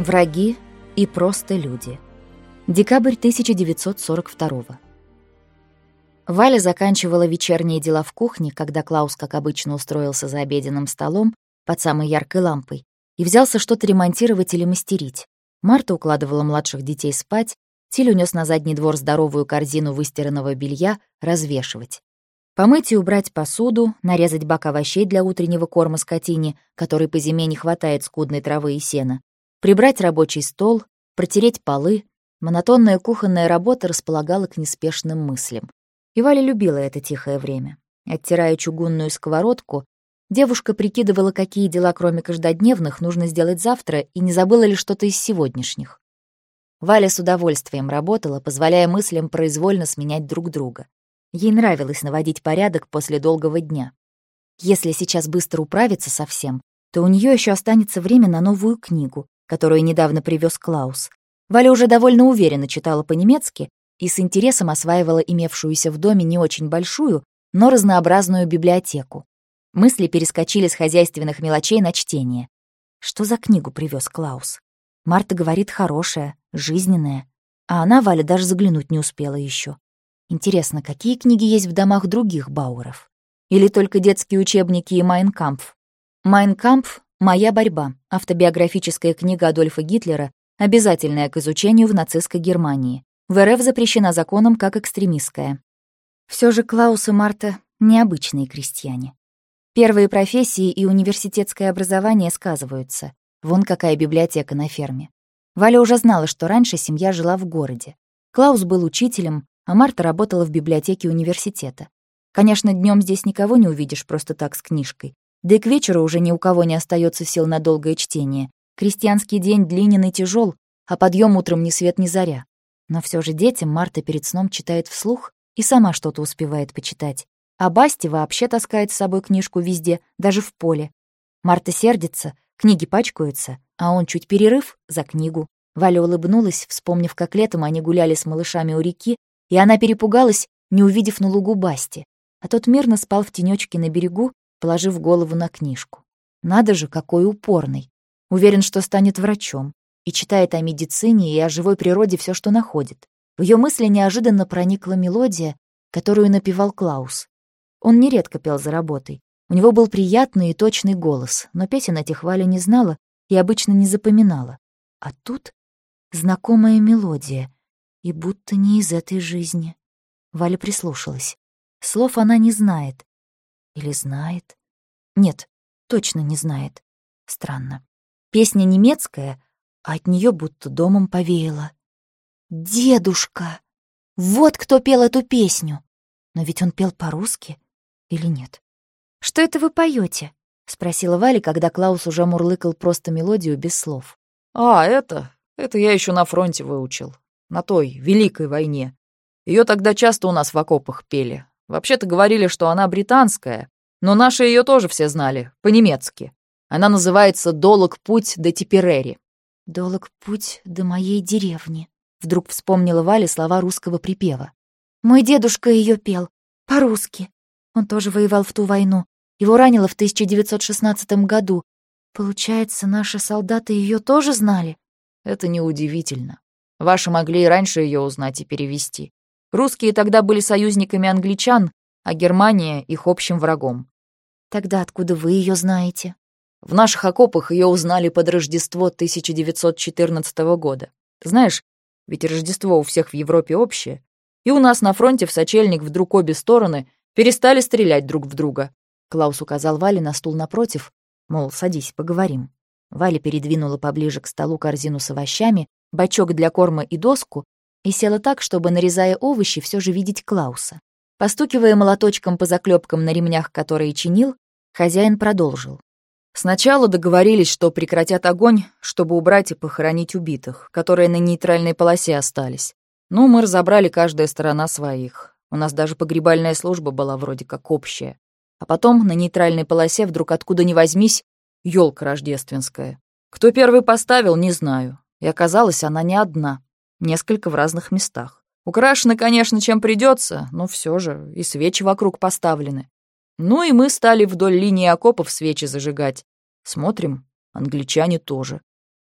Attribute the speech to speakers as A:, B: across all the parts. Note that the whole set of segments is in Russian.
A: Враги и просто люди. Декабрь 1942 Валя заканчивала вечерние дела в кухне, когда Клаус, как обычно, устроился за обеденным столом под самой яркой лампой и взялся что-то ремонтировать или мастерить. Марта укладывала младших детей спать, Тиль унес на задний двор здоровую корзину выстиранного белья развешивать. Помыть и убрать посуду, нарезать бак овощей для утреннего корма скотине, которой по зиме не хватает скудной травы и сена, прибрать рабочий стол, протереть полы. Монотонная кухонная работа располагала к неспешным мыслям. И Валя любила это тихое время. Оттирая чугунную сковородку, девушка прикидывала, какие дела, кроме каждодневных, нужно сделать завтра, и не забыла ли что-то из сегодняшних. Валя с удовольствием работала, позволяя мыслям произвольно сменять друг друга. Ей нравилось наводить порядок после долгого дня. Если сейчас быстро управиться со всем, то у нее еще останется время на новую книгу, которую недавно привез Клаус. Валя уже довольно уверенно читала по-немецки и с интересом осваивала имевшуюся в доме не очень большую, но разнообразную библиотеку. Мысли перескочили с хозяйственных мелочей на чтение. Что за книгу привез Клаус? Марта говорит, хорошая, жизненная. А она, Валя, даже заглянуть не успела еще. Интересно, какие книги есть в домах других Бауэров? Или только детские учебники и Mein Kampf? Mein Kampf «Моя борьба» — автобиографическая книга Адольфа Гитлера, обязательная к изучению в нацистской Германии. В РФ запрещена законом как экстремистская. Все же Клаус и Марта — необычные крестьяне. Первые профессии и университетское образование сказываются. Вон какая библиотека на ферме. Валя уже знала, что раньше семья жила в городе. Клаус был учителем, а Марта работала в библиотеке университета. Конечно, днем здесь никого не увидишь просто так с книжкой. Да и к вечеру уже ни у кого не остается сил на долгое чтение. Крестьянский день длинен и тяжел, а подъем утром ни свет ни заря. Но все же детям Марта перед сном читает вслух и сама что-то успевает почитать. А Басти вообще таскает с собой книжку везде, даже в поле. Марта сердится, книги пачкаются, а он чуть перерыв за книгу. Валя улыбнулась, вспомнив, как летом они гуляли с малышами у реки, и она перепугалась, не увидев на лугу Басти. А тот мирно спал в тенечке на берегу, положив голову на книжку. Надо же, какой упорный. Уверен, что станет врачом. И читает о медицине и о живой природе все, что находит. В ее мысли неожиданно проникла мелодия, которую напевал Клаус. Он нередко пел за работой. У него был приятный и точный голос, но песен этих Валя не знала и обычно не запоминала. А тут знакомая мелодия, и будто не из этой жизни. Валя прислушалась. Слов она не знает, или знает? Нет, точно не знает. Странно. Песня немецкая, а от нее будто домом повеяло. «Дедушка! Вот кто пел эту песню! Но ведь он пел по-русски или нет?» «Что это вы поете? спросила Валя, когда Клаус уже мурлыкал просто мелодию без слов.
B: «А, это... это я еще на фронте выучил. На той, Великой войне. Ее тогда часто у нас в окопах пели. Вообще-то говорили, что она британская, но наши ее тоже все знали, по-немецки. Она называется «Долог путь до Типерери».
A: «Долог путь до моей деревни», — вдруг вспомнила Валя слова русского припева. «Мой дедушка ее пел, по-русски. Он тоже воевал в ту войну. Его ранило в 1916 году. Получается, наши солдаты ее тоже знали?»
B: «Это неудивительно. Ваши могли и раньше ее узнать и перевести. Русские тогда были союзниками англичан, а Германия — их общим врагом.
A: Тогда откуда вы ее знаете?
B: В наших окопах ее узнали под Рождество 1914 года. Знаешь, ведь Рождество у всех в Европе общее. И у нас на фронте в сочельник вдруг обе стороны перестали стрелять друг в друга.
A: Клаус указал Вале на стул напротив, мол, садись, поговорим. Валя передвинула поближе к столу корзину с овощами, бачок для корма и доску, и села так, чтобы, нарезая овощи, все же видеть Клауса. Постукивая молоточком по заклепкам на ремнях, которые чинил, хозяин продолжил.
B: Сначала договорились, что прекратят огонь, чтобы убрать и похоронить убитых, которые на нейтральной полосе остались. Ну, мы разобрали каждая сторона своих. У нас даже погребальная служба была вроде как общая. А потом на нейтральной полосе вдруг откуда ни возьмись елка рождественская. Кто первый поставил, не знаю. И оказалась она не одна несколько в разных местах. Украшены, конечно, чем придется, но все же и свечи вокруг поставлены. Ну и мы стали вдоль линии окопов свечи зажигать. Смотрим, англичане тоже.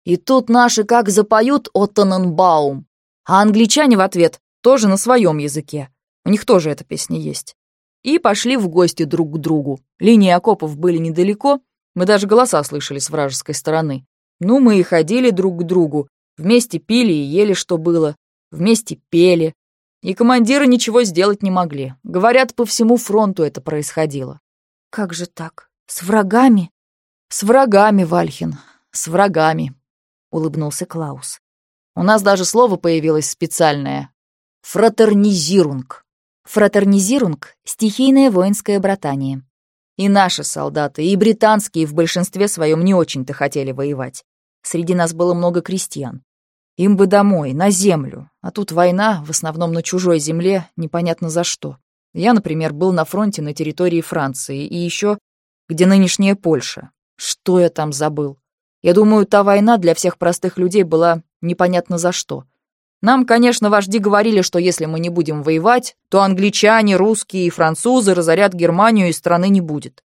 B: И тут наши как запоют Оттененбаум, а англичане в ответ тоже на своем языке. У них тоже эта песня есть. И пошли в гости друг к другу. Линии окопов были недалеко, мы даже голоса слышали с вражеской стороны. Ну, мы и ходили друг к другу, вместе пили и ели, что было, вместе пели. И командиры ничего сделать не могли. Говорят, по всему фронту это происходило.
A: Как же так? С врагами?
B: С врагами, Вальхин, с врагами, улыбнулся Клаус. У нас даже слово появилось специальное. Фратернизирунг.
A: Фратернизирунг — стихийное воинское братание.
B: И наши солдаты, и британские в большинстве своем не очень-то хотели воевать. Среди нас было много крестьян. Им бы домой, на землю. А тут война, в основном на чужой земле, непонятно за что. Я, например, был на фронте на территории Франции и еще, где нынешняя Польша. Что я там забыл? Я думаю, та война для всех простых людей была непонятно за что. Нам, конечно, вожди говорили, что если мы не будем воевать, то англичане, русские и французы разорят Германию и страны не будет.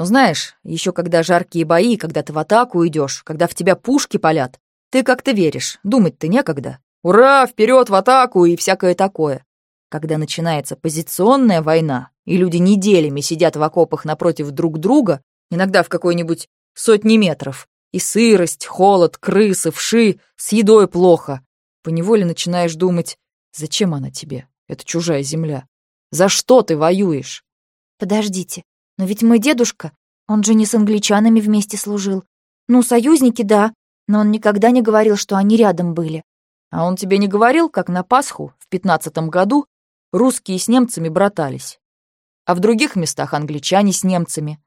B: Но знаешь, еще когда жаркие бои, когда ты в атаку идешь, когда в тебя пушки палят, ты как-то веришь, думать-то некогда. Ура, вперед в атаку и всякое такое. Когда начинается позиционная война, и люди неделями сидят в окопах напротив друг друга, иногда в какой-нибудь сотни метров, и сырость, холод, крысы, вши, с едой плохо, поневоле начинаешь думать, зачем она тебе, это чужая земля? За что ты воюешь?
A: Подождите, но ведь мой дедушка, он же не с англичанами вместе служил. Ну, союзники, да, но он никогда не говорил, что они рядом были.
B: А он тебе не говорил, как на Пасху в пятнадцатом году русские с немцами братались, а в других местах англичане с немцами.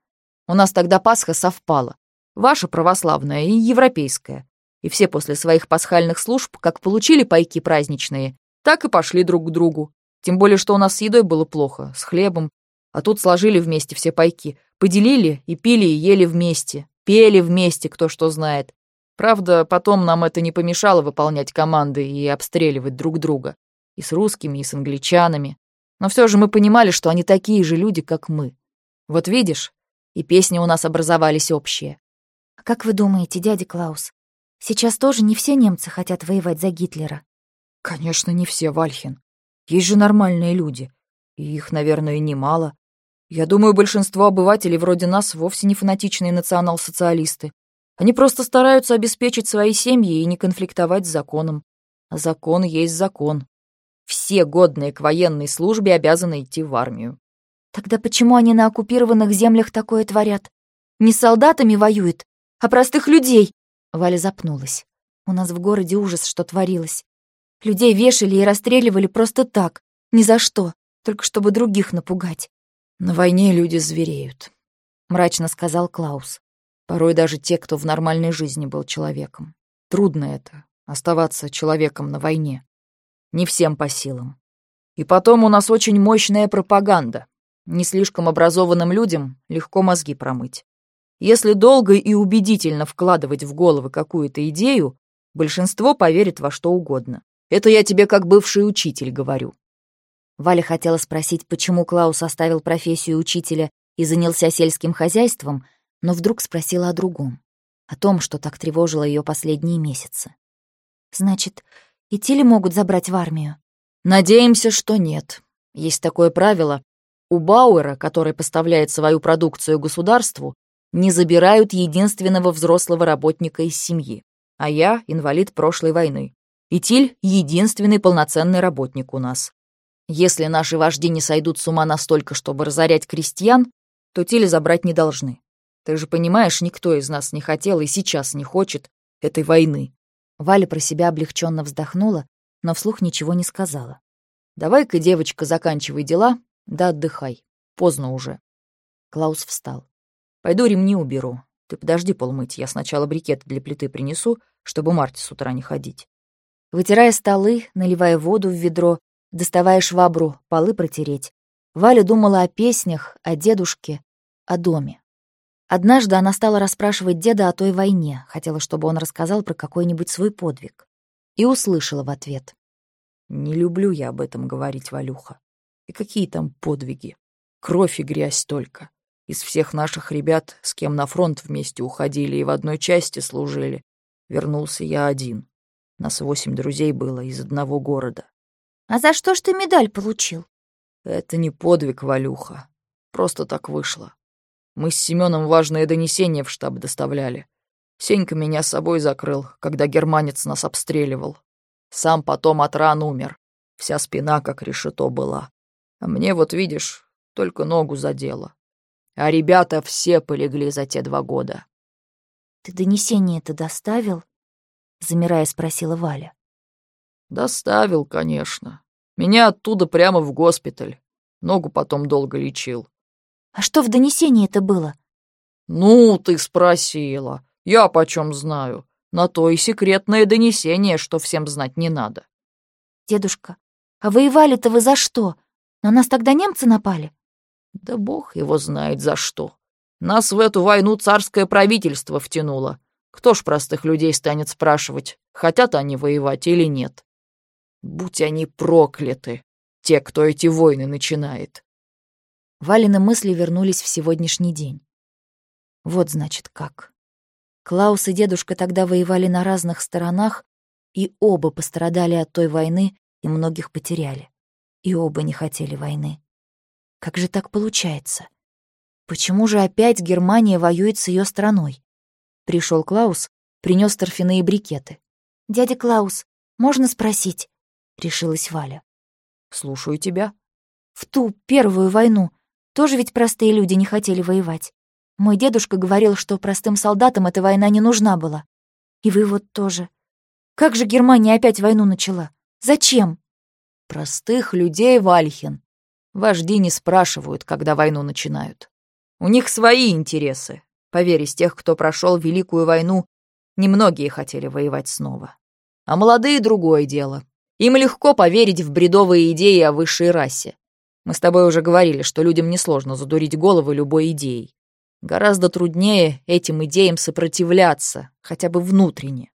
B: У нас тогда Пасха совпала, ваша православная и европейская. И все после своих пасхальных служб, как получили пайки праздничные, так и пошли друг к другу. Тем более, что у нас с едой было плохо, с хлебом. А тут сложили вместе все пайки, поделили и пили и ели вместе, пели вместе, кто что знает. Правда, потом нам это не помешало выполнять команды и обстреливать друг друга. И с русскими, и с англичанами. Но все же мы понимали, что они такие же люди, как мы. Вот видишь, и песни у нас образовались общие.
A: А как вы думаете, дядя Клаус, сейчас тоже не все немцы хотят воевать за Гитлера?
B: Конечно, не все, Вальхин. Есть же нормальные люди. И их, наверное, немало. Я думаю, большинство обывателей вроде нас вовсе не фанатичные национал-социалисты. Они просто стараются обеспечить свои семьи и не конфликтовать с законом. А закон есть закон. Все годные к военной службе обязаны идти в армию.
A: Тогда почему они на оккупированных землях такое творят? Не с солдатами воюют, а простых людей. Валя запнулась. У нас в городе ужас, что творилось. Людей вешали и расстреливали просто так, ни за что, только чтобы других напугать.
B: На войне люди звереют, мрачно сказал Клаус. Порой даже те, кто в нормальной жизни был человеком. Трудно это — оставаться человеком на войне. Не всем по силам. И потом у нас очень мощная пропаганда. Не слишком образованным людям легко мозги промыть. Если долго и убедительно вкладывать в головы какую-то идею, большинство поверит во что угодно. Это я тебе как бывший учитель говорю.
A: Валя хотела спросить, почему Клаус оставил профессию учителя и занялся сельским хозяйством, но вдруг спросила о другом, о том, что так тревожило ее последние месяцы. «Значит, и Тили могут забрать в армию?»
B: «Надеемся, что нет. Есть такое правило. У Бауэра, который поставляет свою продукцию государству, не забирают единственного взрослого работника из семьи. А я — инвалид прошлой войны. И Тиль — единственный полноценный работник у нас. Если наши вожди не сойдут с ума настолько, чтобы разорять крестьян, то Тиль забрать не должны. Ты же понимаешь, никто из нас не хотел и сейчас не хочет этой войны.
A: Валя про себя облегченно вздохнула, но вслух ничего не сказала.
B: Давай-ка, девочка, заканчивай дела, да отдыхай. Поздно уже. Клаус встал. Пойду ремни уберу. Ты подожди полмыть, я сначала брикеты для плиты принесу, чтобы Марте с утра не ходить.
A: Вытирая столы, наливая воду в ведро, доставая швабру, полы протереть, Валя думала о песнях, о дедушке, о доме. Однажды она стала расспрашивать деда о той войне, хотела, чтобы он рассказал про какой-нибудь свой подвиг. И услышала в ответ.
B: «Не люблю я об этом говорить, Валюха. И какие там подвиги? Кровь и грязь только. Из всех наших ребят, с кем на фронт вместе уходили и в одной части служили, Вернулся я один. Нас восемь друзей было из одного города.
A: А за что ж ты медаль получил?
B: Это не подвиг, Валюха. Просто так вышло. Мы с Семеном важное донесение в штаб доставляли. Сенька меня с собой закрыл, когда германец нас обстреливал. Сам потом от ран умер. Вся спина как решето была. А мне вот, видишь, только ногу задело. А ребята все полегли за те два года.
A: «Ты донесение это доставил?» — замирая спросила Валя.
B: «Доставил, конечно. Меня оттуда прямо в госпиталь. Ногу потом долго лечил.
A: А что в донесении это было?
B: Ну, ты спросила. Я почем знаю. На то и секретное донесение, что всем знать не надо.
A: Дедушка, а воевали-то вы за что? На нас тогда немцы напали?
B: Да бог его знает за что. Нас в эту войну царское правительство втянуло. Кто ж простых людей станет спрашивать, хотят они воевать или нет? Будь они прокляты, те, кто эти войны начинает.
A: Валины мысли вернулись в сегодняшний день. Вот значит как. Клаус и дедушка тогда воевали на разных сторонах, и оба пострадали от той войны и многих потеряли. И оба не хотели войны. Как же так получается? Почему же опять Германия воюет с ее страной? Пришел Клаус, принес торфяные брикеты. «Дядя Клаус, можно спросить?» — решилась Валя.
B: «Слушаю тебя».
A: «В ту первую войну тоже ведь простые люди не хотели воевать. Мой дедушка говорил, что простым солдатам эта война не нужна была. И вы вот тоже. Как же Германия опять войну начала? Зачем?
B: Простых людей, Вальхин. Вожди не спрашивают, когда войну начинают. У них свои интересы. Поверь, из тех, кто прошел Великую войну, немногие хотели воевать снова. А молодые — другое дело. Им легко поверить в бредовые идеи о высшей расе. Мы с тобой уже говорили, что людям несложно задурить головы любой идеей. Гораздо труднее этим идеям сопротивляться, хотя бы внутренне.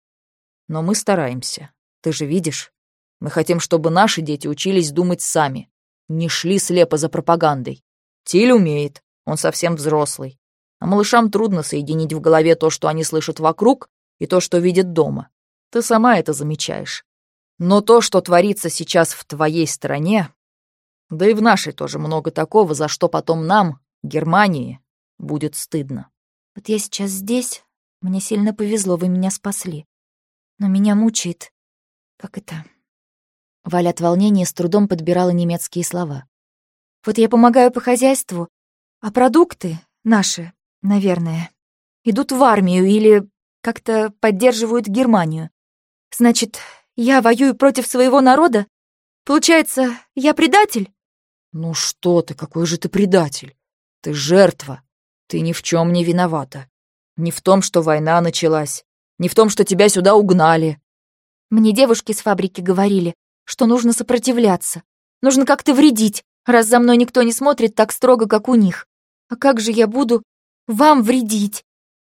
B: Но мы стараемся. Ты же видишь? Мы хотим, чтобы наши дети учились думать сами, не шли слепо за пропагандой. Тиль умеет, он совсем взрослый. А малышам трудно соединить в голове то, что они слышат вокруг, и то, что видят дома. Ты сама это замечаешь. Но то, что творится сейчас в твоей стране, да и в нашей тоже много такого, за что потом нам, Германии, будет стыдно.
A: Вот я сейчас здесь, мне сильно повезло, вы меня спасли. Но меня мучает... Как это... Валя от волнения с трудом подбирала немецкие слова. Вот я помогаю по хозяйству, а продукты наши, наверное, идут в армию или как-то поддерживают Германию. Значит, я воюю против своего народа? Получается, я предатель?
B: «Ну что ты, какой же ты предатель? Ты жертва. Ты ни в чем не виновата. Не в том, что война началась, не в том, что тебя сюда угнали».
A: Мне девушки с фабрики говорили, что нужно сопротивляться. Нужно как-то вредить, раз за мной никто не смотрит так строго, как у них. А как же я буду вам вредить?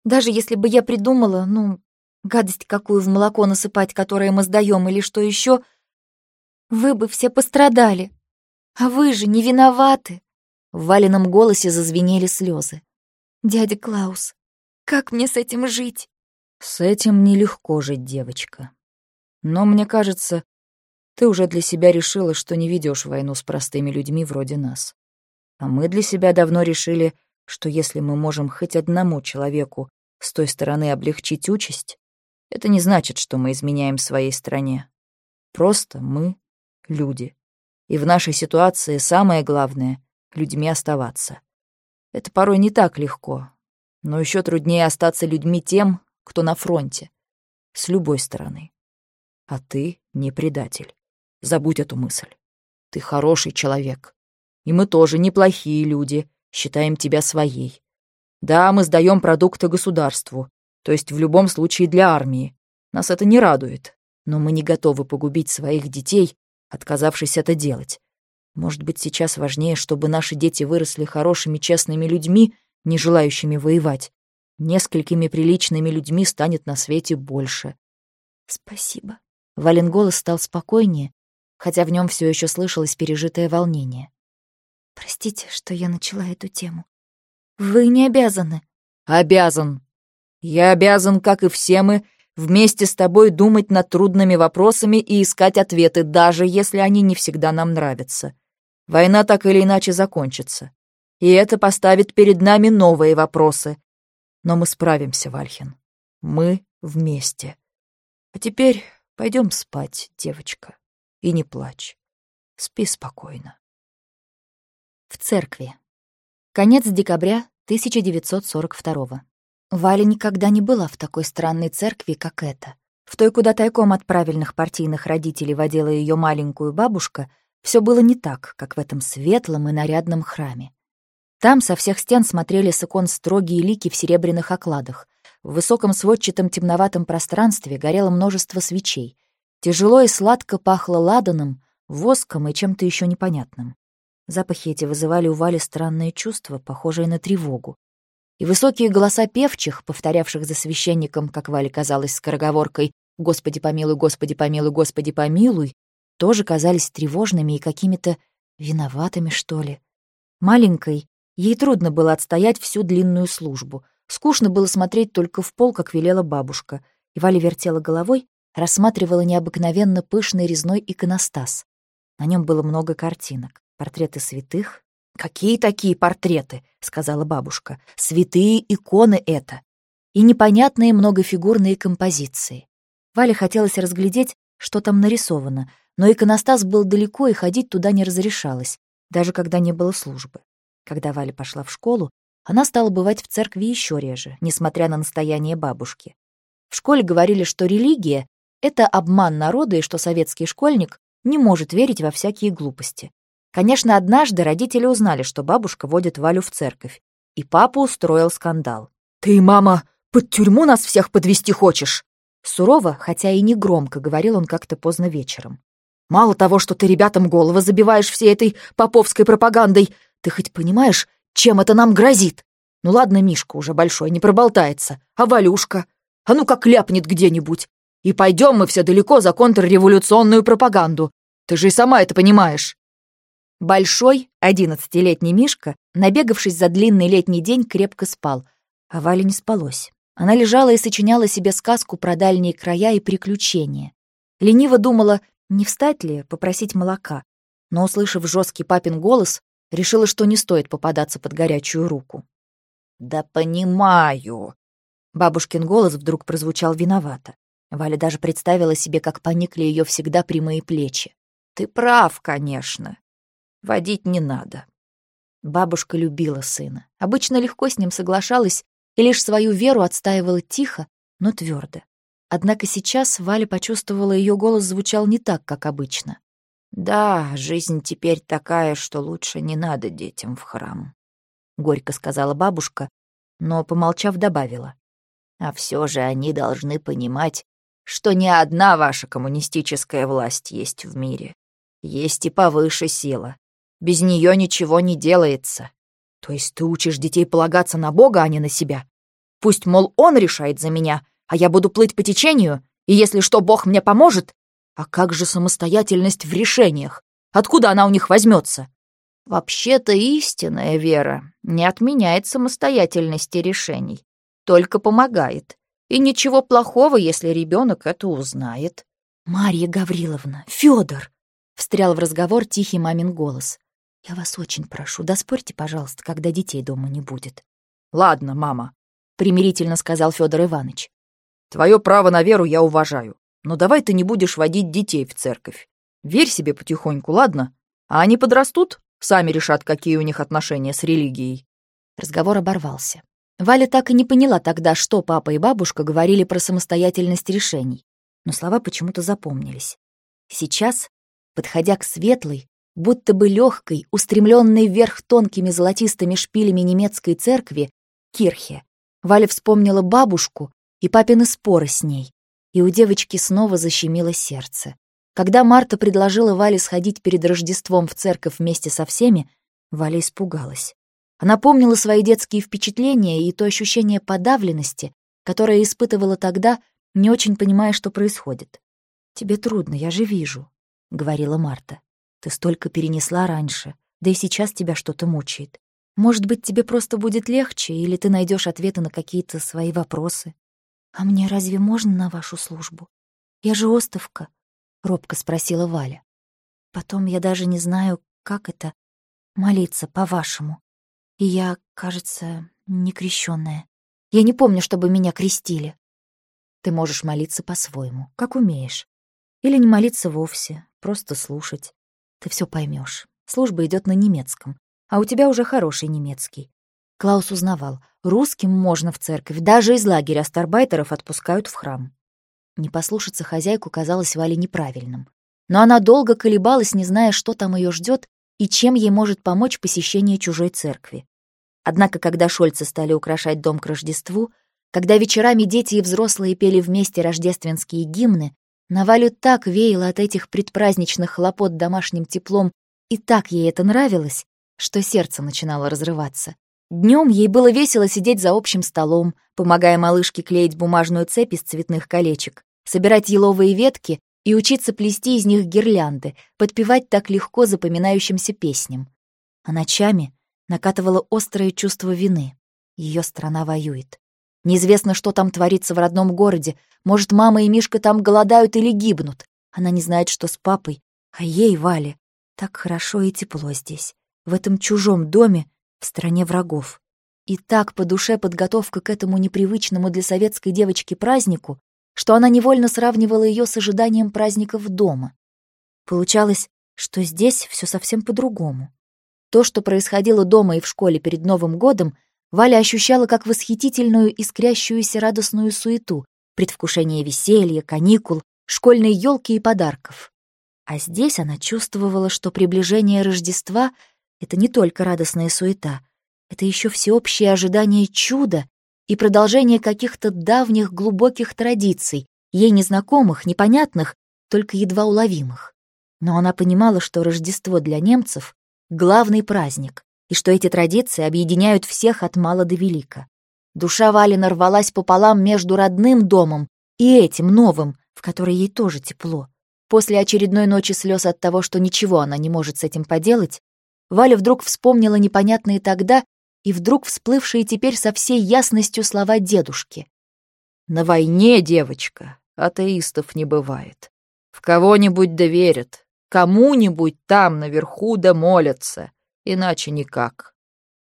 A: Даже если бы я придумала, ну, гадость какую в молоко насыпать, которое мы сдаем, или что еще, вы бы все пострадали. А вы же не виноваты!» В Валином голосе зазвенели слезы. «Дядя Клаус, как мне с этим жить?»
B: «С этим нелегко жить, девочка. Но мне кажется, ты уже для себя решила, что не ведешь войну с простыми людьми вроде нас. А мы для себя давно решили, что если мы можем хоть одному человеку с той стороны облегчить участь, это не значит, что мы изменяем своей стране. Просто мы — люди. И в нашей ситуации самое главное — людьми оставаться. Это порой не так легко, но еще труднее остаться людьми тем, кто на фронте, с любой стороны. А ты не предатель. Забудь эту мысль. Ты хороший человек. И мы тоже неплохие люди, считаем тебя своей. Да, мы сдаем продукты государству, то есть в любом случае для армии. Нас это не радует, но мы не готовы погубить своих детей отказавшись это делать. Может быть, сейчас важнее, чтобы наши дети выросли хорошими, честными людьми, не желающими воевать. Несколькими приличными людьми станет на свете больше.
A: Спасибо. Вален голос стал спокойнее, хотя в нем все еще слышалось пережитое волнение. Простите, что я начала эту тему. Вы не обязаны.
B: Обязан. Я обязан, как и все мы, Вместе с тобой думать над трудными вопросами и искать ответы, даже если они не всегда нам нравятся. Война так или иначе закончится. И это поставит перед нами новые вопросы. Но мы справимся, Вальхин. Мы вместе. А теперь пойдем спать, девочка, и не плачь. Спи спокойно.
A: В церкви. Конец декабря 1942 Валя никогда не была в такой странной церкви, как эта. В той, куда тайком от правильных партийных родителей водила ее маленькую бабушка, все было не так, как в этом светлом и нарядном храме. Там со всех стен смотрели с икон строгие лики в серебряных окладах. В высоком сводчатом темноватом пространстве горело множество свечей. Тяжело и сладко пахло ладаном, воском и чем-то еще непонятным. Запахи эти вызывали у Вали странные чувства, похожие на тревогу. И высокие голоса певчих, повторявших за священником, как Вале казалось скороговоркой «Господи помилуй, Господи помилуй, Господи помилуй», тоже казались тревожными и какими-то виноватыми, что ли. Маленькой ей трудно было отстоять всю длинную службу. Скучно было смотреть только в пол, как велела бабушка. И Валя вертела головой, рассматривала необыкновенно пышный резной иконостас. На нем было много картинок. Портреты святых. «Какие такие портреты?» — сказала бабушка. «Святые иконы это!» И непонятные многофигурные композиции. Вале хотелось разглядеть, что там нарисовано, но иконостас был далеко, и ходить туда не разрешалось, даже когда не было службы. Когда Валя пошла в школу, она стала бывать в церкви еще реже, несмотря на настояние бабушки. В школе говорили, что религия — это обман народа и что советский школьник не может верить во всякие глупости. Конечно, однажды родители узнали, что бабушка водит Валю в церковь, и папа устроил скандал. «Ты, мама, под тюрьму нас всех подвести хочешь?» Сурово, хотя и не громко, говорил он как-то поздно вечером. «Мало того, что ты ребятам головы забиваешь всей этой поповской пропагандой, ты хоть понимаешь, чем это нам грозит? Ну ладно, Мишка уже большой, не проболтается, а Валюшка? А ну как ляпнет где-нибудь. И пойдем мы все далеко за контрреволюционную пропаганду. Ты же и сама это понимаешь». Большой, одиннадцатилетний Мишка, набегавшись за длинный летний день, крепко спал, а Вале не спалось. Она лежала и сочиняла себе сказку про дальние края и приключения. Лениво думала, не встать ли, попросить молока, но, услышав жесткий папин голос, решила, что не стоит попадаться под горячую руку. «Да понимаю!» Бабушкин голос вдруг прозвучал виновато. Валя даже представила себе, как поникли ее всегда прямые плечи. «Ты прав, конечно. Водить не надо. Бабушка любила сына. Обычно легко с ним соглашалась и лишь свою веру отстаивала тихо, но твердо. Однако сейчас Валя почувствовала, ее голос звучал не так, как обычно. «Да, жизнь теперь такая, что лучше не надо детям в храм», — горько сказала бабушка, но, помолчав, добавила. «А все же они должны понимать, что не одна ваша коммунистическая власть есть в мире. Есть и повыше сила. Без нее ничего не делается. То есть ты учишь детей полагаться на Бога, а не на себя? Пусть, мол, он решает за меня, а я буду плыть по течению, и если что, Бог мне поможет? А как же самостоятельность в решениях? Откуда она у них возьмется? Вообще-то истинная вера не отменяет самостоятельности решений, только помогает. И ничего плохого, если ребенок это узнает. Марья Гавриловна, Федор! встрял в разговор тихий мамин голос. «Я вас очень прошу, доспорьте, пожалуйста, когда детей дома не будет».
B: «Ладно, мама», — примирительно сказал Федор Иванович. «Твое право на веру я уважаю, но давай ты не будешь водить детей в церковь. Верь себе потихоньку, ладно? А они подрастут, сами решат, какие у них отношения с религией».
A: Разговор оборвался. Валя так и не поняла тогда, что папа и бабушка говорили про самостоятельность решений, но слова почему-то запомнились. Сейчас, подходя к светлой, будто бы легкой, устремленной вверх тонкими золотистыми шпилями немецкой церкви, кирхе. Валя вспомнила бабушку и папины споры с ней, и у девочки снова защемило сердце. Когда Марта предложила Вале сходить перед Рождеством в церковь вместе со всеми, Валя испугалась. Она помнила свои детские впечатления и то ощущение подавленности, которое испытывала тогда, не очень понимая, что происходит. «Тебе трудно, я же вижу», — говорила Марта. Ты столько перенесла раньше, да и сейчас тебя что-то мучает. Может быть, тебе просто будет легче, или ты найдешь ответы на какие-то свои вопросы. «А мне разве можно на вашу службу? Я же остовка», — робко спросила Валя. «Потом я даже не знаю, как это — молиться по-вашему. И я, кажется, не крещенная. Я не помню, чтобы меня крестили».
B: «Ты можешь молиться по-своему, как умеешь. Или не молиться вовсе, просто слушать. Ты все поймешь. Служба идет на немецком, а у тебя уже хороший немецкий. Клаус узнавал, русским можно в церковь, даже из лагеря старбайтеров отпускают в храм. Не послушаться хозяйку казалось Вале неправильным. Но она долго колебалась, не зная, что там ее ждет и чем ей может помочь посещение чужой церкви. Однако, когда Шольцы стали украшать дом к Рождеству, когда вечерами дети и взрослые пели вместе рождественские гимны, на Валю так веяло от этих предпраздничных хлопот домашним теплом, и так ей это нравилось, что сердце начинало разрываться. Днем ей было весело сидеть за общим столом, помогая малышке клеить бумажную цепь из цветных колечек, собирать еловые ветки и учиться плести из них гирлянды, подпевать так легко запоминающимся песням. А ночами накатывало острое чувство вины. Ее страна воюет. Неизвестно, что там творится в родном городе. Может, мама и Мишка там голодают или гибнут. Она не знает, что с папой. А ей, Вале, так хорошо и тепло здесь, в этом чужом доме, в стране врагов. И так по душе подготовка к этому непривычному для советской девочки празднику, что она невольно сравнивала ее с ожиданием праздников дома. Получалось, что здесь все совсем по-другому. То, что происходило дома и в школе перед Новым годом, Валя ощущала как восхитительную искрящуюся радостную суету, предвкушение веселья, каникул, школьной елки и подарков. А здесь она чувствовала, что приближение Рождества — это не только радостная суета, это еще всеобщее ожидание чуда и продолжение каких-то давних глубоких традиций, ей незнакомых, непонятных, только едва уловимых. Но она понимала, что Рождество для немцев — главный праздник, и что эти традиции объединяют всех от мала до велика. Душа Валина рвалась пополам между родным домом и этим новым, в который ей тоже тепло. После очередной ночи слез от того, что ничего она не может с этим поделать, Валя вдруг вспомнила непонятные тогда и вдруг всплывшие теперь со всей ясностью слова дедушки.
C: «На войне, девочка, атеистов не бывает. В кого-нибудь доверят, кому-нибудь там наверху да молятся, иначе никак».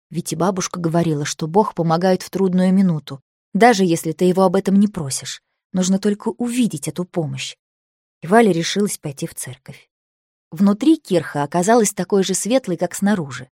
A: Ведь и бабушка говорила, что Бог помогает в трудную минуту, даже если ты его об этом не просишь. Нужно только увидеть эту помощь. И Валя решилась пойти в церковь. Внутри кирха оказалась такой же светлой, как снаружи.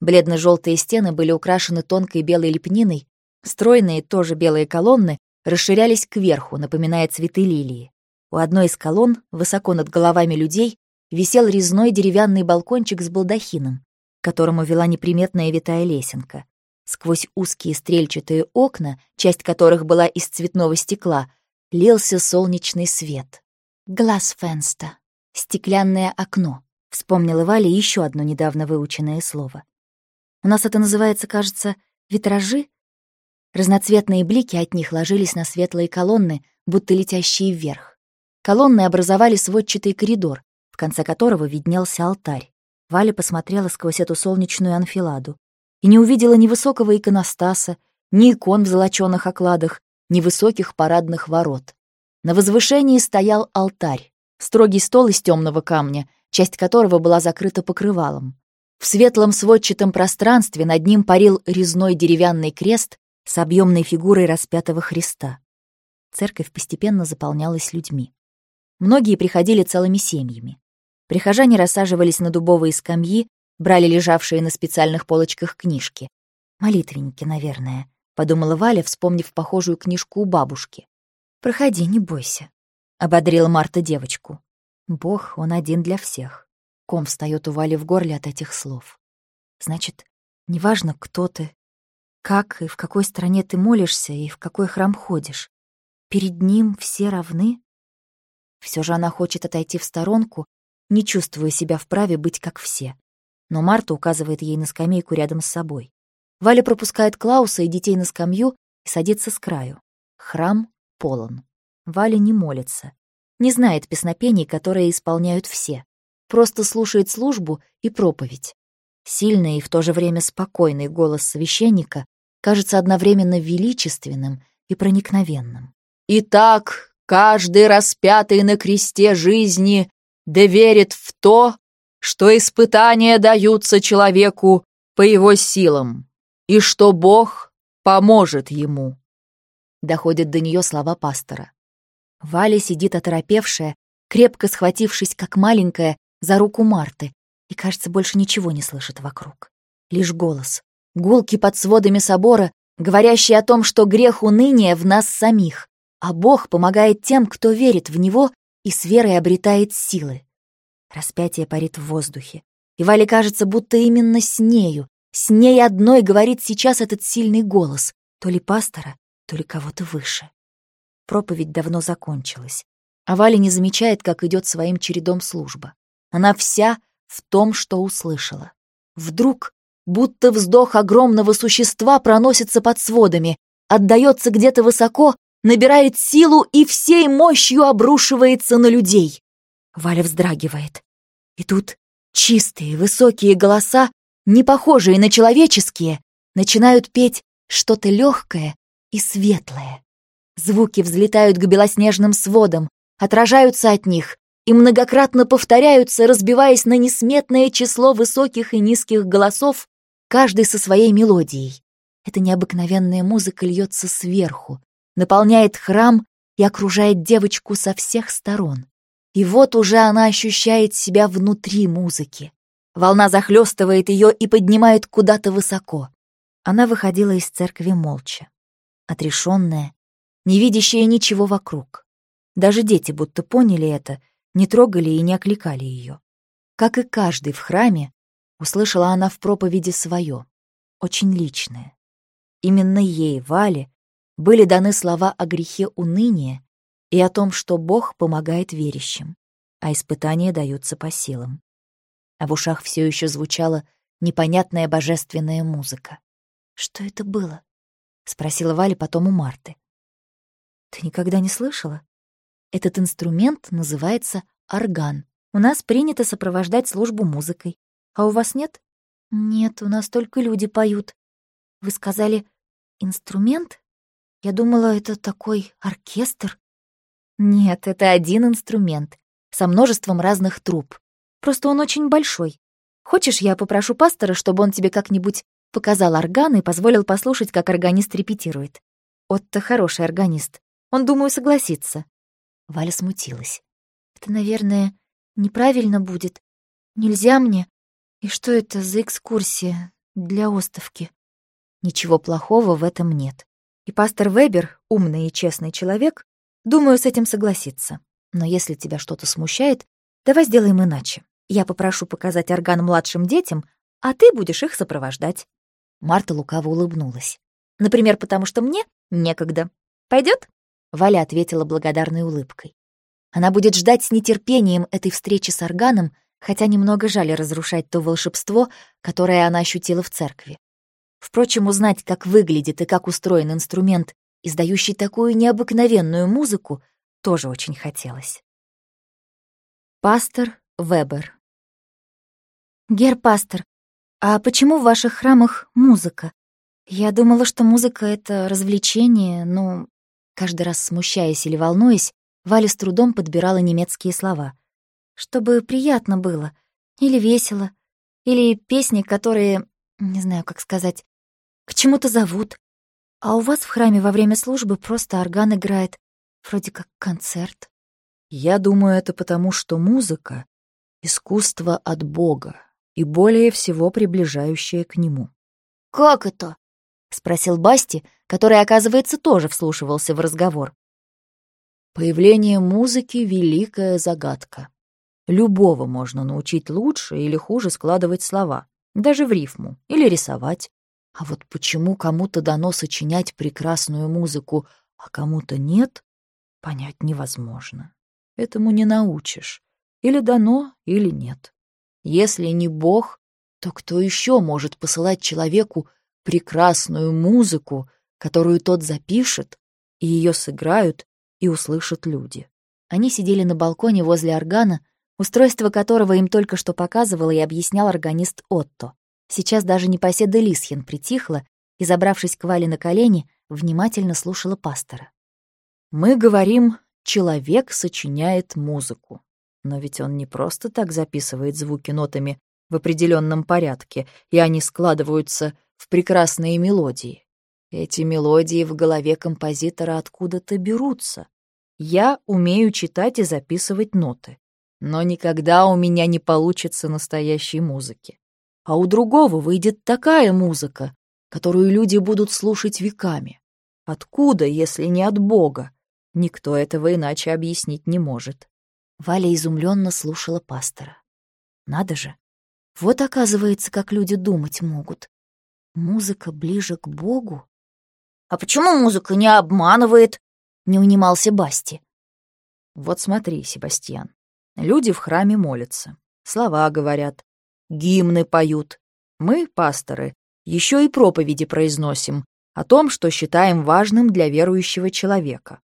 A: Бледно-желтые стены были украшены тонкой белой лепниной, стройные тоже белые колонны расширялись кверху, напоминая цветы лилии. У одной из колонн, высоко над головами людей, висел резной деревянный балкончик с балдахином, к которому вела неприметная витая лесенка. Сквозь узкие стрельчатые окна, часть которых была из цветного стекла, лился солнечный свет. «Глаз фенста», «Стеклянное окно», — вспомнила Валя еще одно недавно выученное слово. «У нас это называется, кажется, витражи?» Разноцветные блики от них ложились на светлые колонны, будто летящие вверх. Колонны образовали сводчатый коридор, в конце которого виднелся алтарь. Валя посмотрела сквозь эту солнечную анфиладу и не увидела ни высокого иконостаса, ни икон в золочёных окладах, ни высоких парадных ворот. На возвышении стоял алтарь, Строгий стол из темного камня, часть которого была закрыта покрывалом. В светлом сводчатом пространстве над ним парил резной деревянный крест с объемной фигурой распятого Христа. Церковь постепенно заполнялась людьми. Многие приходили целыми семьями. Прихожане рассаживались на дубовые скамьи, брали лежавшие на специальных полочках книжки. «Молитвенники, наверное», — подумала Валя, вспомнив похожую книжку у бабушки. «Проходи, не бойся», — ободрила Марта девочку. «Бог, он один для всех». Ком встает у Вали в горле от этих слов. «Значит, неважно, кто ты, как и в какой стране ты молишься и в какой храм ходишь. Перед ним все равны?» Все же она хочет отойти в сторонку, не чувствуя себя вправе быть как все. Но Марта указывает ей на скамейку рядом с собой. Валя пропускает Клауса и детей на скамью и садится с краю. Храм полон. Валя не молится, не знает песнопений, которые исполняют все, просто слушает службу и проповедь. Сильный и в то же время спокойный голос священника кажется одновременно величественным и проникновенным.
C: Итак, каждый распятый на кресте жизни доверит в то, что испытания даются человеку по его силам, и что Бог поможет ему. Доходят до нее слова пастора.
A: Валя сидит оторопевшая, крепко схватившись, как маленькая, за руку Марты, и, кажется, больше ничего не слышит вокруг. Лишь голос, гулки под сводами собора, говорящий о том, что грех уныния в нас самих, а Бог помогает тем, кто верит в Него и с верой обретает силы. Распятие парит в воздухе, и Вале кажется, будто именно с нею, с ней одной говорит сейчас этот сильный голос, то ли пастора, то ли кого-то выше. Проповедь давно закончилась, а Валя не замечает, как идет своим чередом служба. Она вся в том, что услышала. Вдруг, будто вздох огромного существа проносится под сводами, отдается где-то высоко, набирает силу и всей мощью обрушивается на людей. Валя вздрагивает. И тут чистые, высокие голоса, не похожие на человеческие, начинают петь что-то легкое и светлое. Звуки взлетают к белоснежным сводам, отражаются от них и многократно повторяются, разбиваясь на несметное число высоких и низких голосов, каждый со своей мелодией. Эта необыкновенная музыка льется сверху, наполняет храм и окружает девочку со всех сторон. И вот уже она ощущает себя внутри музыки. Волна захлестывает ее и поднимает куда-то высоко. Она выходила из церкви молча, отрешенная, не видящая ничего вокруг. Даже дети будто поняли это, не трогали и не окликали ее. Как и каждый в храме, услышала она в проповеди свое, очень личное. Именно ей, Вале, были даны слова о грехе уныния и о том, что Бог помогает верящим, а испытания даются по силам. А в ушах все еще звучала непонятная божественная музыка. «Что это было?» — спросила Валя потом у Марты. «Ты никогда не слышала? Этот инструмент называется орган. У нас принято сопровождать службу музыкой. А у вас нет?» «Нет, у нас только люди поют. Вы сказали «инструмент»?» Я думала, это такой оркестр. Нет, это один инструмент, со множеством разных труб. Просто он очень большой. Хочешь, я попрошу пастора, чтобы он тебе как-нибудь показал орган и позволил послушать, как органист репетирует? Отто хороший органист. Он, думаю, согласится. Валя смутилась. Это, наверное, неправильно будет. Нельзя мне. И что это за экскурсия для остовки? Ничего плохого в этом нет. И пастор Вебер, умный и честный человек, Думаю, с этим согласиться. Но если тебя что-то смущает, давай сделаем иначе. Я попрошу показать орган младшим детям, а ты будешь их сопровождать». Марта лукаво улыбнулась. «Например, потому что мне некогда. Пойдет? Валя ответила благодарной улыбкой. Она будет ждать с нетерпением этой встречи с органом, хотя немного жаль разрушать то волшебство, которое она ощутила в церкви. Впрочем, узнать, как выглядит и как устроен инструмент, издающий такую необыкновенную музыку, тоже очень хотелось. Пастор Вебер «Гер пастор, а почему в ваших храмах музыка? Я думала, что музыка — это развлечение, но...» Каждый раз смущаясь или волнуясь, Валя с трудом подбирала немецкие слова. «Чтобы приятно было, или весело, или песни, которые, не знаю, как сказать, к чему-то зовут, а у вас в храме во время службы просто орган играет, вроде как концерт.
C: Я думаю, это потому, что музыка — искусство от Бога и более всего приближающее к Нему.
A: «Как это?» — спросил Басти, который, оказывается, тоже вслушивался в разговор.
C: Появление музыки — великая загадка. Любого можно научить лучше или хуже складывать слова, даже в рифму, или рисовать. А вот почему кому-то дано сочинять прекрасную музыку, а кому-то нет, понять невозможно. Этому не научишь. Или дано, или нет. Если не Бог, то кто еще может посылать человеку прекрасную музыку, которую тот запишет, и ее сыграют и услышат люди?
A: Они сидели на балконе возле органа, устройство которого им только что показывал и объяснял органист Отто. Сейчас даже непоседа Лисхин притихла и, забравшись к Вале на колени, внимательно слушала пастора.
C: Мы говорим, человек сочиняет музыку. Но ведь он не просто так записывает звуки нотами в определенном порядке, и они складываются в прекрасные мелодии. Эти мелодии в голове композитора откуда-то берутся. Я умею читать и записывать ноты, но никогда у меня не получится настоящей музыки. А у другого выйдет такая музыка, которую люди будут слушать веками. Откуда, если не от Бога? Никто этого иначе объяснить не может. Валя изумленно слушала пастора. Надо же, вот оказывается, как люди думать могут. Музыка ближе к Богу?
A: А почему музыка не обманывает? Не унимался Басти.
C: Вот смотри, Себастьян. Люди в храме молятся, слова говорят, гимны поют. Мы, пасторы, еще и проповеди произносим о том, что считаем важным для верующего человека.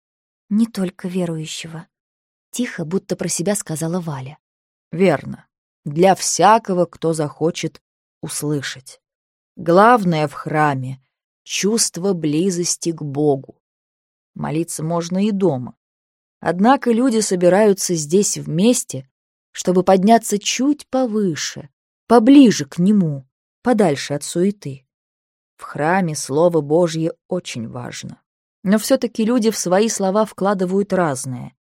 A: Не только верующего. Тихо, будто про себя сказала Валя.
C: Верно для всякого, кто захочет услышать. Главное в храме — чувство близости к Богу. Молиться можно и дома. Однако люди собираются здесь вместе, чтобы подняться чуть повыше, поближе к Нему, подальше от суеты. В храме Слово Божье очень важно. Но все-таки люди в свои слова вкладывают разное.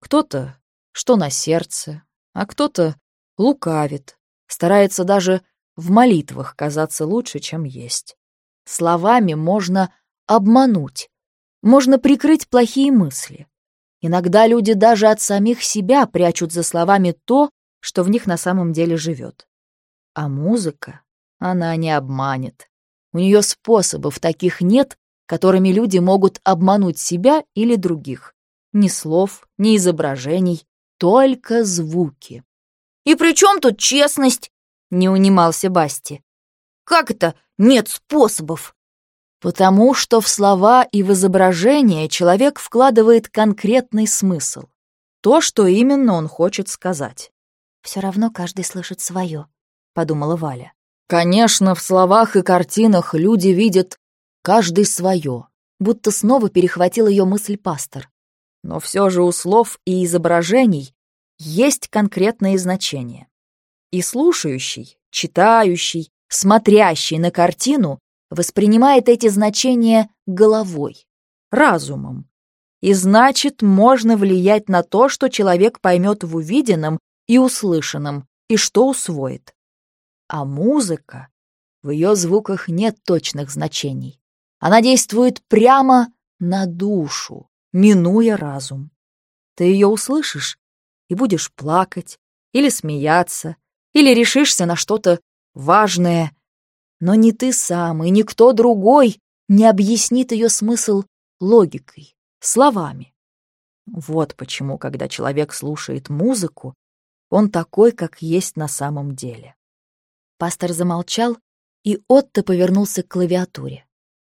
C: Кто-то, что на сердце, а кто-то, лукавит, старается даже в молитвах казаться лучше, чем есть. Словами можно обмануть, можно прикрыть плохие мысли. Иногда люди даже от самих себя прячут за словами то, что в них на самом деле живет. А музыка, она не обманет. У нее способов таких нет, которыми люди могут обмануть себя или других. Ни слов, ни изображений, только звуки.
A: «И при чем тут честность?» — не унимался Басти. «Как это нет способов?»
C: «Потому что в слова и в изображение человек вкладывает конкретный смысл. То, что именно он хочет сказать».
A: «Все равно каждый слышит свое», — подумала Валя.
C: «Конечно, в словах и картинах люди видят каждый свое», будто снова перехватил ее мысль пастор. Но все же у слов и изображений есть конкретные значения. И слушающий, читающий, смотрящий на картину воспринимает эти значения головой, разумом. И значит, можно влиять на то, что человек поймет в увиденном и услышанном, и что усвоит. А музыка, в ее звуках нет точных значений. Она действует прямо на душу, минуя разум. Ты ее услышишь и будешь плакать, или смеяться, или решишься на что-то важное. Но ни ты сам и никто другой не объяснит ее смысл логикой, словами. Вот почему, когда человек слушает музыку, он такой, как есть на самом деле. Пастор замолчал, и Отто повернулся к клавиатуре.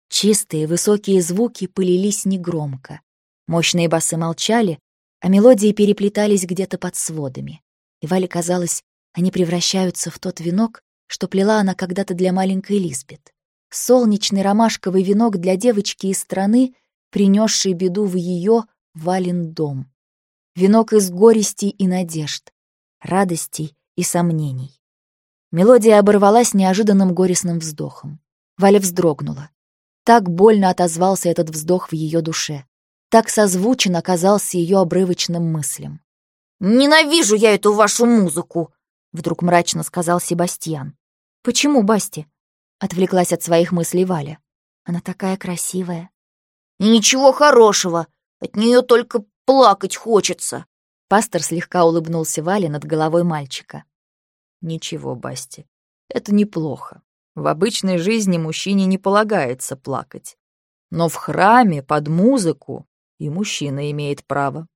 C: Чистые высокие звуки пылились негромко. Мощные басы молчали, а мелодии переплетались где-то под сводами. И Вале казалось, они превращаются в тот венок, что плела она когда-то для маленькой Лизбет. Солнечный ромашковый венок для девочки из страны, принесшей беду в ее Вален дом. Венок из горестей и надежд, радостей и сомнений. Мелодия оборвалась неожиданным горестным вздохом. Валя вздрогнула. Так больно отозвался этот вздох в ее душе. Так созвучен оказался ее обрывочным мыслям.
A: «Ненавижу я эту вашу музыку!» — вдруг мрачно сказал Себастьян.
C: «Почему, Басти?» — отвлеклась от своих мыслей Валя. «Она такая красивая».
A: «И ничего хорошего! От нее только плакать хочется!»
C: Пастор слегка улыбнулся Вале над головой мальчика. «Ничего, Басти, это неплохо. В обычной жизни мужчине не полагается плакать. Но в храме под музыку и мужчина имеет право.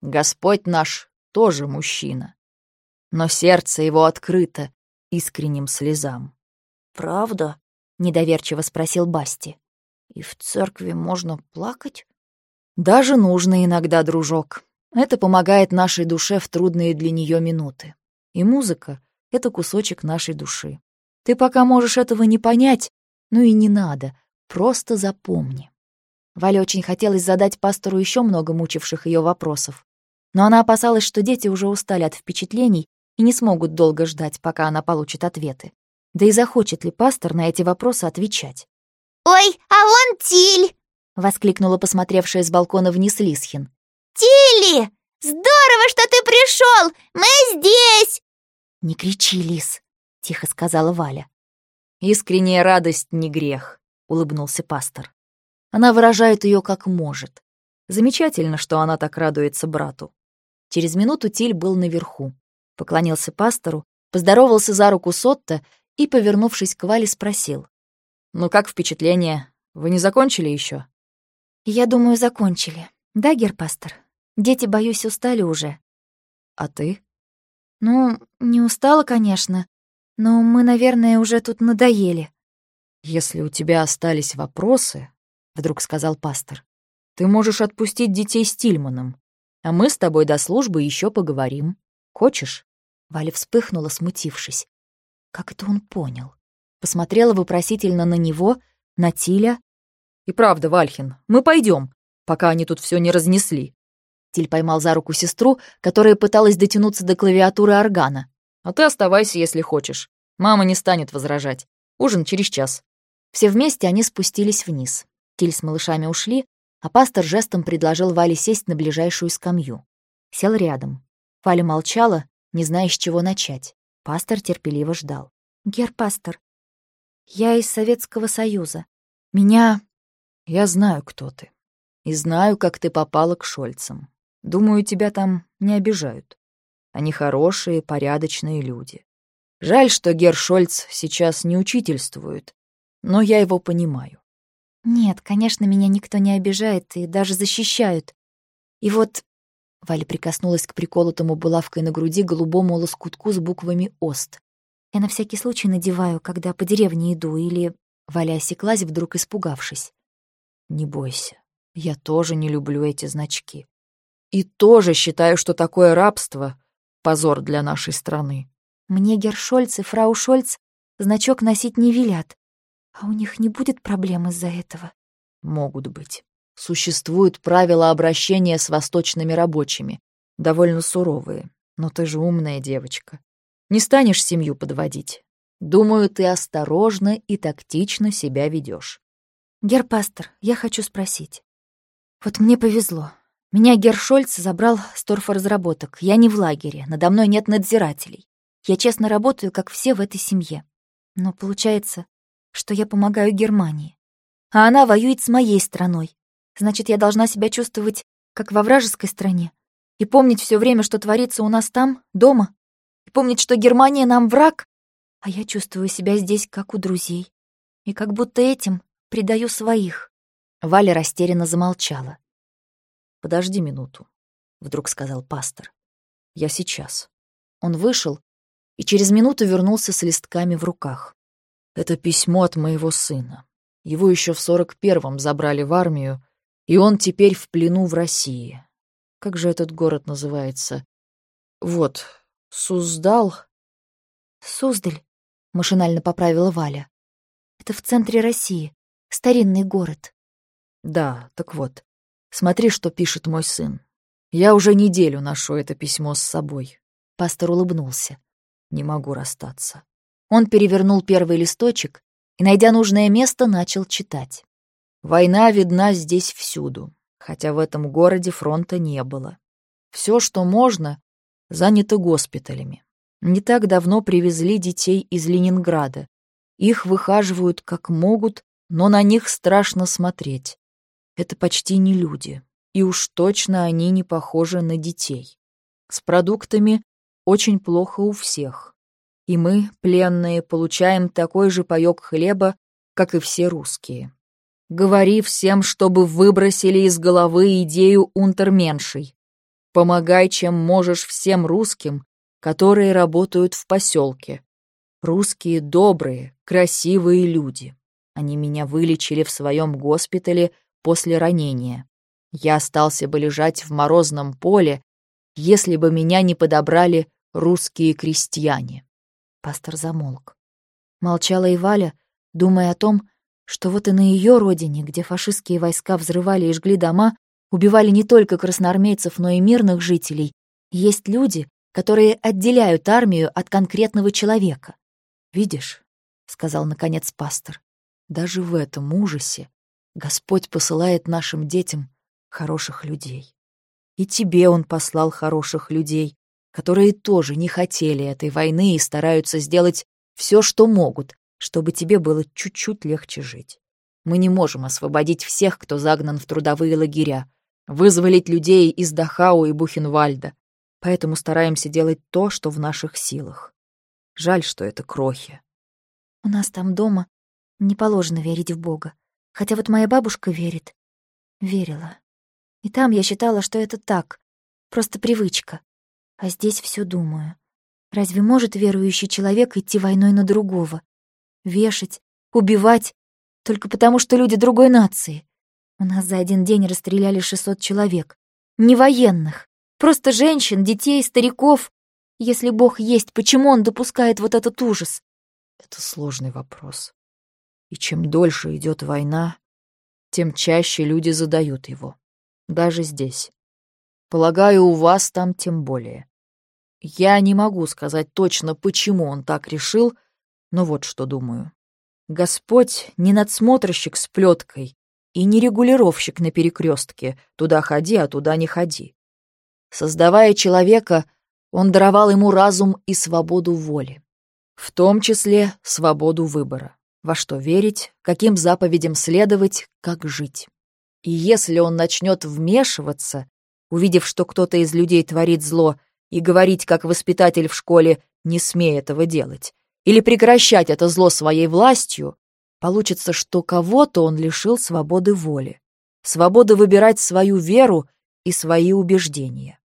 C: Господь наш тоже мужчина, но сердце его открыто искренним слезам.
A: «Правда?» — недоверчиво спросил Басти. «И в церкви можно плакать?»
C: «Даже нужно иногда, дружок. Это помогает нашей душе в трудные для нее минуты. И музыка — это кусочек нашей души. Ты пока можешь этого не понять, ну и не надо, просто запомни.
A: Вале очень хотелось задать пастору еще много мучивших ее вопросов. Но она опасалась, что дети уже устали от впечатлений и не смогут долго ждать, пока она получит ответы. Да и захочет ли пастор на эти вопросы отвечать?
D: «Ой, а вон Тиль!»
A: — воскликнула посмотревшая с балкона вниз Лисхин.
D: «Тилли! Здорово, что ты пришел! Мы здесь!»
A: «Не кричи, Лис!» — тихо сказала Валя.
B: «Искренняя радость не грех», — улыбнулся пастор.
A: Она выражает ее как может.
B: Замечательно, что она так радуется брату.
A: Через минуту Тиль был наверху. Поклонился пастору, поздоровался за руку Сотта и, повернувшись к Вале, спросил.
B: «Ну как впечатление? Вы не закончили еще?
A: «Я думаю, закончили. Да, герпастор? Дети, боюсь, устали уже».
B: «А ты?»
A: «Ну, не устала, конечно, но мы, наверное, уже тут надоели».
B: «Если у тебя остались вопросы», — вдруг сказал пастор, «ты можешь отпустить детей с Тильманом, а мы с тобой до службы еще поговорим. Хочешь?»
A: Валя вспыхнула, смутившись. Как это он понял? Посмотрела вопросительно на него, на Тиля.
B: «И правда, Вальхин, мы пойдем, пока они тут все не разнесли».
A: Тиль поймал за руку сестру, которая пыталась дотянуться до клавиатуры органа.
B: «А ты оставайся, если хочешь. Мама не станет возражать. Ужин через час».
A: Все вместе они спустились вниз. Тиль с малышами ушли, а пастор жестом предложил Вале сесть на ближайшую скамью. Сел рядом. Валя молчала, не зная, с чего начать. Пастор терпеливо ждал. «Гер пастор, я из Советского Союза. Меня...»
B: «Я знаю, кто ты. И знаю, как ты попала к Шольцам. Думаю, тебя там не обижают. Они хорошие, порядочные люди. Жаль, что Гер Шольц сейчас не учительствует, но я его понимаю.
A: Нет, конечно, меня никто не обижает и даже защищают. И вот... Валя прикоснулась к приколотому булавкой на груди голубому лоскутку с буквами «Ост». Я на всякий случай надеваю, когда по деревне иду, или... Валя осеклась, вдруг испугавшись.
B: Не бойся, я тоже не люблю эти значки. И тоже считаю, что такое рабство — позор для нашей страны.
A: Мне Гершольц и фрау Шольц значок носить не велят. А у них не будет проблем из-за этого?
B: Могут быть. Существуют правила обращения с восточными рабочими, довольно суровые. Но ты же умная девочка. Не станешь семью подводить. Думаю, ты осторожно и тактично себя ведешь.
A: Герпастор, я хочу спросить. Вот мне повезло. Меня Гершольц забрал с торфоразработок. Я не в лагере, надо мной нет надзирателей. Я честно работаю, как все в этой семье. Но получается, что я помогаю Германии. А она воюет с моей страной. Значит, я должна себя чувствовать, как во вражеской стране. И помнить все время, что творится у нас там, дома. И помнить, что Германия нам враг. А я чувствую себя здесь, как у друзей. И как будто этим предаю своих. Валя растерянно замолчала.
B: «Подожди минуту», — вдруг сказал пастор. «Я сейчас».
A: Он вышел и через минуту вернулся с листками в руках.
B: Это письмо от моего сына. Его еще в сорок первом забрали в армию, и он теперь в плену в России. Как же этот город называется? Вот, Суздал.
A: Суздаль, машинально поправила Валя. Это в центре России, старинный город.
B: Да, так вот. Смотри, что пишет мой сын. Я уже неделю ношу это письмо с собой.
A: Пастор улыбнулся.
B: Не могу расстаться.
A: Он перевернул первый листочек и, найдя нужное место, начал читать.
B: Война видна здесь всюду, хотя в этом городе фронта не было. Все, что можно, занято госпиталями. Не так давно привезли детей из Ленинграда. Их выхаживают как могут, но на них страшно смотреть. Это почти не люди, и уж точно они не похожи на детей. С продуктами очень плохо у всех и мы, пленные, получаем такой же паёк хлеба, как и все русские. Говори всем, чтобы выбросили из головы идею унтерменшей. Помогай, чем можешь всем русским, которые работают в поселке. Русские добрые, красивые люди. Они меня вылечили в своем госпитале после ранения. Я остался бы лежать в морозном поле, если бы меня не подобрали русские крестьяне.
A: Пастор замолк. Молчала и Валя, думая о том,
C: что вот и на ее родине, где фашистские войска взрывали и жгли дома, убивали не только красноармейцев, но и мирных жителей, есть люди, которые отделяют армию от конкретного человека. «Видишь», — сказал наконец пастор, — «даже в этом ужасе Господь посылает нашим детям хороших людей. И тебе Он послал хороших людей, которые тоже не хотели этой войны и стараются сделать все, что могут, чтобы тебе было чуть-чуть легче жить. Мы не можем освободить всех, кто загнан в трудовые лагеря, вызволить людей из Дахау и Бухенвальда, поэтому стараемся делать то, что в наших силах. Жаль, что это крохи.
A: У нас там дома не положено верить в Бога. Хотя вот моя бабушка верит. Верила. И там я считала, что это так, просто привычка. А здесь все думаю. Разве может верующий человек идти войной на другого? Вешать, убивать, только потому, что люди другой нации. У нас за один день расстреляли 600 человек. Не военных. Просто женщин, детей, стариков. Если Бог есть, почему Он допускает вот этот ужас?
C: Это сложный вопрос. И чем дольше идет война, тем чаще люди задают его. Даже здесь. Полагаю, у вас там тем более. Я не могу сказать точно, почему он так решил, но вот что думаю. Господь не надсмотрщик с плеткой и не регулировщик на перекрестке «туда ходи, а туда не ходи». Создавая человека, он даровал ему разум и свободу воли, в том числе свободу выбора, во что верить, каким заповедям следовать, как жить. И если он начнет вмешиваться, увидев, что кто-то из людей творит зло, и говорить, как воспитатель в школе, не смей этого делать, или прекращать это зло своей властью, получится, что кого-то он лишил свободы воли, свободы выбирать свою веру и свои убеждения.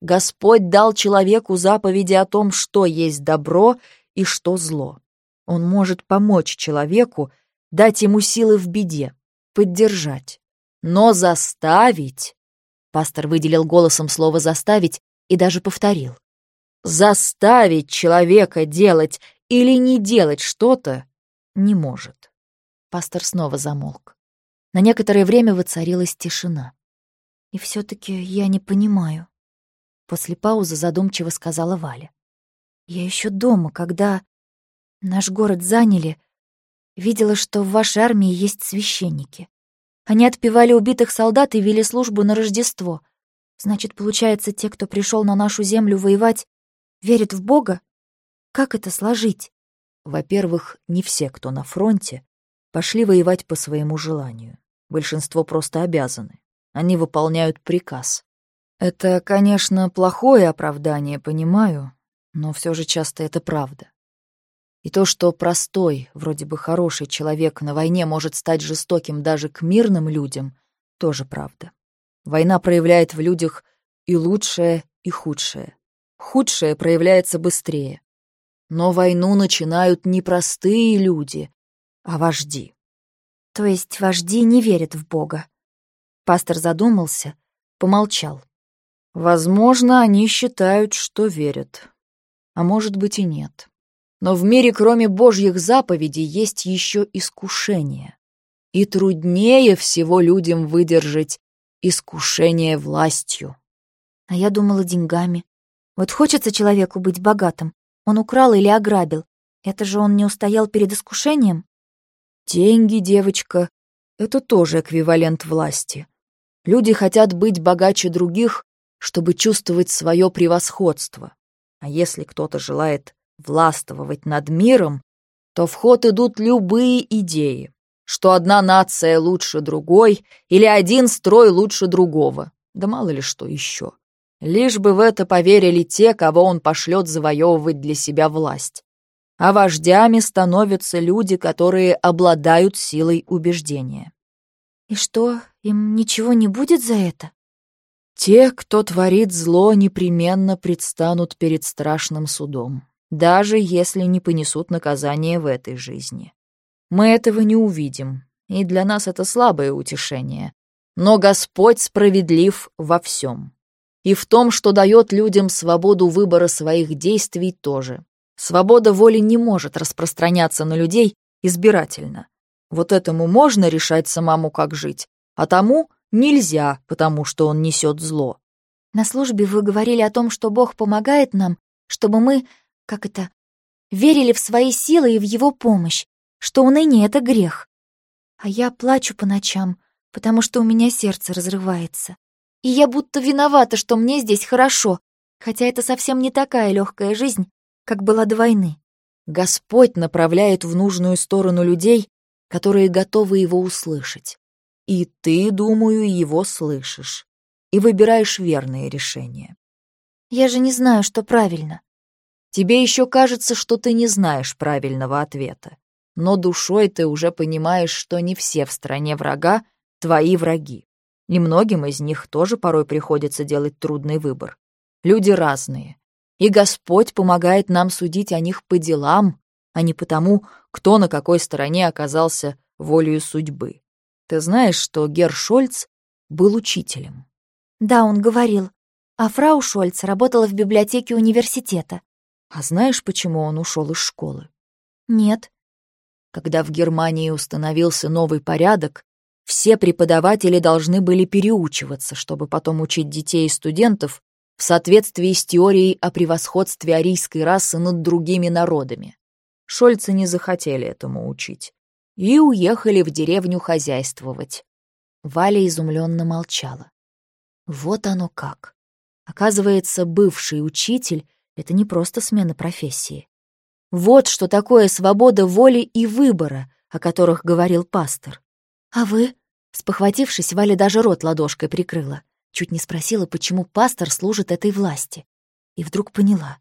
C: Господь дал человеку заповеди о том, что есть добро и что зло. Он может помочь человеку, дать ему силы в беде, поддержать. Но заставить... Пастор выделил голосом слово «заставить» и даже повторил. Заставить человека делать или не делать что-то не может. Пастор снова замолк. На некоторое время воцарилась тишина.
A: И все таки я не понимаю. После паузы задумчиво сказала Валя. Я еще дома, когда наш город заняли, видела, что в вашей армии есть священники. Они отпевали убитых солдат и вели службу на Рождество. Значит, получается, те, кто пришел на нашу землю воевать, верят в Бога? Как это сложить?
C: Во-первых, не все, кто на фронте, пошли воевать по своему желанию. Большинство просто обязаны. Они выполняют приказ. Это, конечно, плохое оправдание, понимаю, но все же часто это правда. И то, что простой, вроде бы хороший человек на войне может стать жестоким даже к мирным людям, тоже правда. Война проявляет в людях и лучшее, и худшее. Худшее проявляется быстрее. Но войну начинают не простые люди, а вожди.
A: То есть вожди не верят в Бога? Пастор задумался, помолчал.
C: Возможно, они считают, что верят. А может быть и нет. Но в мире, кроме Божьих заповедей, есть еще искушение. И труднее всего людям выдержать искушение властью.
A: А я думала деньгами. Вот хочется человеку быть богатым. Он украл или ограбил. Это же он не устоял перед искушением?
C: Деньги, девочка, это тоже эквивалент власти. Люди хотят быть богаче других, чтобы чувствовать свое превосходство. А если кто-то желает властвовать над миром, то в ход идут любые идеи, что одна нация лучше другой или один строй лучше другого, да мало ли что еще. Лишь бы в это поверили те, кого он пошлет завоевывать для себя власть. А вождями становятся люди, которые обладают силой убеждения.
A: И что, им ничего не будет за это?
C: Те, кто творит зло, непременно предстанут перед страшным судом, даже если не понесут наказание в этой жизни. Мы этого не увидим, и для нас это слабое утешение. Но Господь справедлив во всем. И в том, что дает людям свободу выбора своих действий тоже. Свобода воли не может распространяться на людей избирательно.
B: Вот этому можно решать самому, как жить, а тому нельзя, потому что он несет зло.
A: На службе вы говорили о том, что Бог помогает нам, чтобы мы, как это, верили в свои силы и в Его помощь, что уныние — это грех. А я плачу по ночам, потому что у меня сердце разрывается. И я будто виновата, что мне здесь хорошо, хотя это совсем не такая легкая жизнь, как была до войны.
B: Господь направляет в нужную сторону людей, которые готовы его услышать. И ты, думаю, его слышишь. И выбираешь верные решения.
A: Я же не знаю, что правильно.
B: Тебе еще кажется, что ты не знаешь правильного ответа. Но душой ты уже понимаешь, что не все в стране врага твои враги. И многим из них тоже порой приходится делать трудный выбор. Люди разные. И Господь помогает нам судить о них по делам, а не потому, кто на какой стороне оказался волею судьбы. Ты знаешь, что Гер Шольц был учителем?
A: Да, он говорил. А фрау Шольц работала в библиотеке университета.
B: А знаешь, почему он ушел из школы?
A: Нет.
B: Когда в Германии установился новый порядок, все преподаватели должны были переучиваться, чтобы потом учить детей и студентов в соответствии с теорией о превосходстве арийской расы над другими народами. Шольцы не захотели этому учить и уехали в деревню хозяйствовать.
A: Валя изумленно молчала. Вот оно как. Оказывается, бывший учитель — это не просто смена профессии. Вот что такое свобода воли и выбора, о которых говорил пастор. «А вы?» Спохватившись, Валя даже рот ладошкой прикрыла. Чуть не спросила, почему пастор служит этой власти. И вдруг поняла.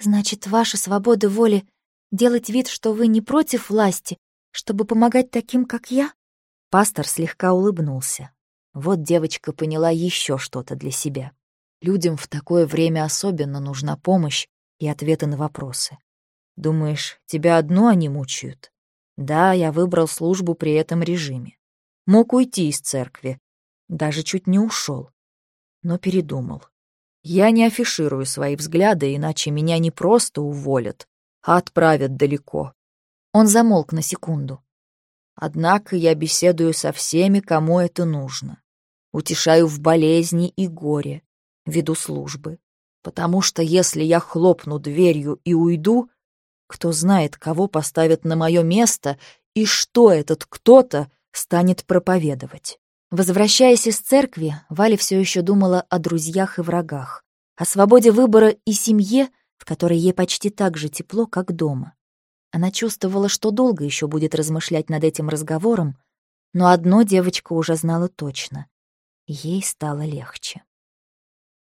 A: «Значит, ваша свобода воли — делать вид, что вы не против власти, чтобы помогать таким, как я?»
B: Пастор слегка улыбнулся. Вот девочка поняла еще что-то для себя. Людям в такое время особенно нужна помощь и ответы на вопросы. Думаешь, тебя одну они мучают? Да, я выбрал службу при этом режиме. Мог уйти из церкви. Даже чуть не ушел. Но передумал. Я не афиширую свои взгляды, иначе меня не просто уволят, а отправят далеко. Он замолк на секунду. Однако я беседую со всеми, кому это нужно. Утешаю в болезни и горе, веду службы. Потому что если я хлопну дверью и уйду, кто знает, кого поставят на мое место и что этот кто-то станет проповедовать.
A: Возвращаясь из церкви, Валя все еще думала о друзьях и врагах, о свободе выбора и семье, в которой ей почти так же тепло, как дома. Она чувствовала, что долго еще будет размышлять над этим разговором, но одно девочка уже знала точно — ей стало легче.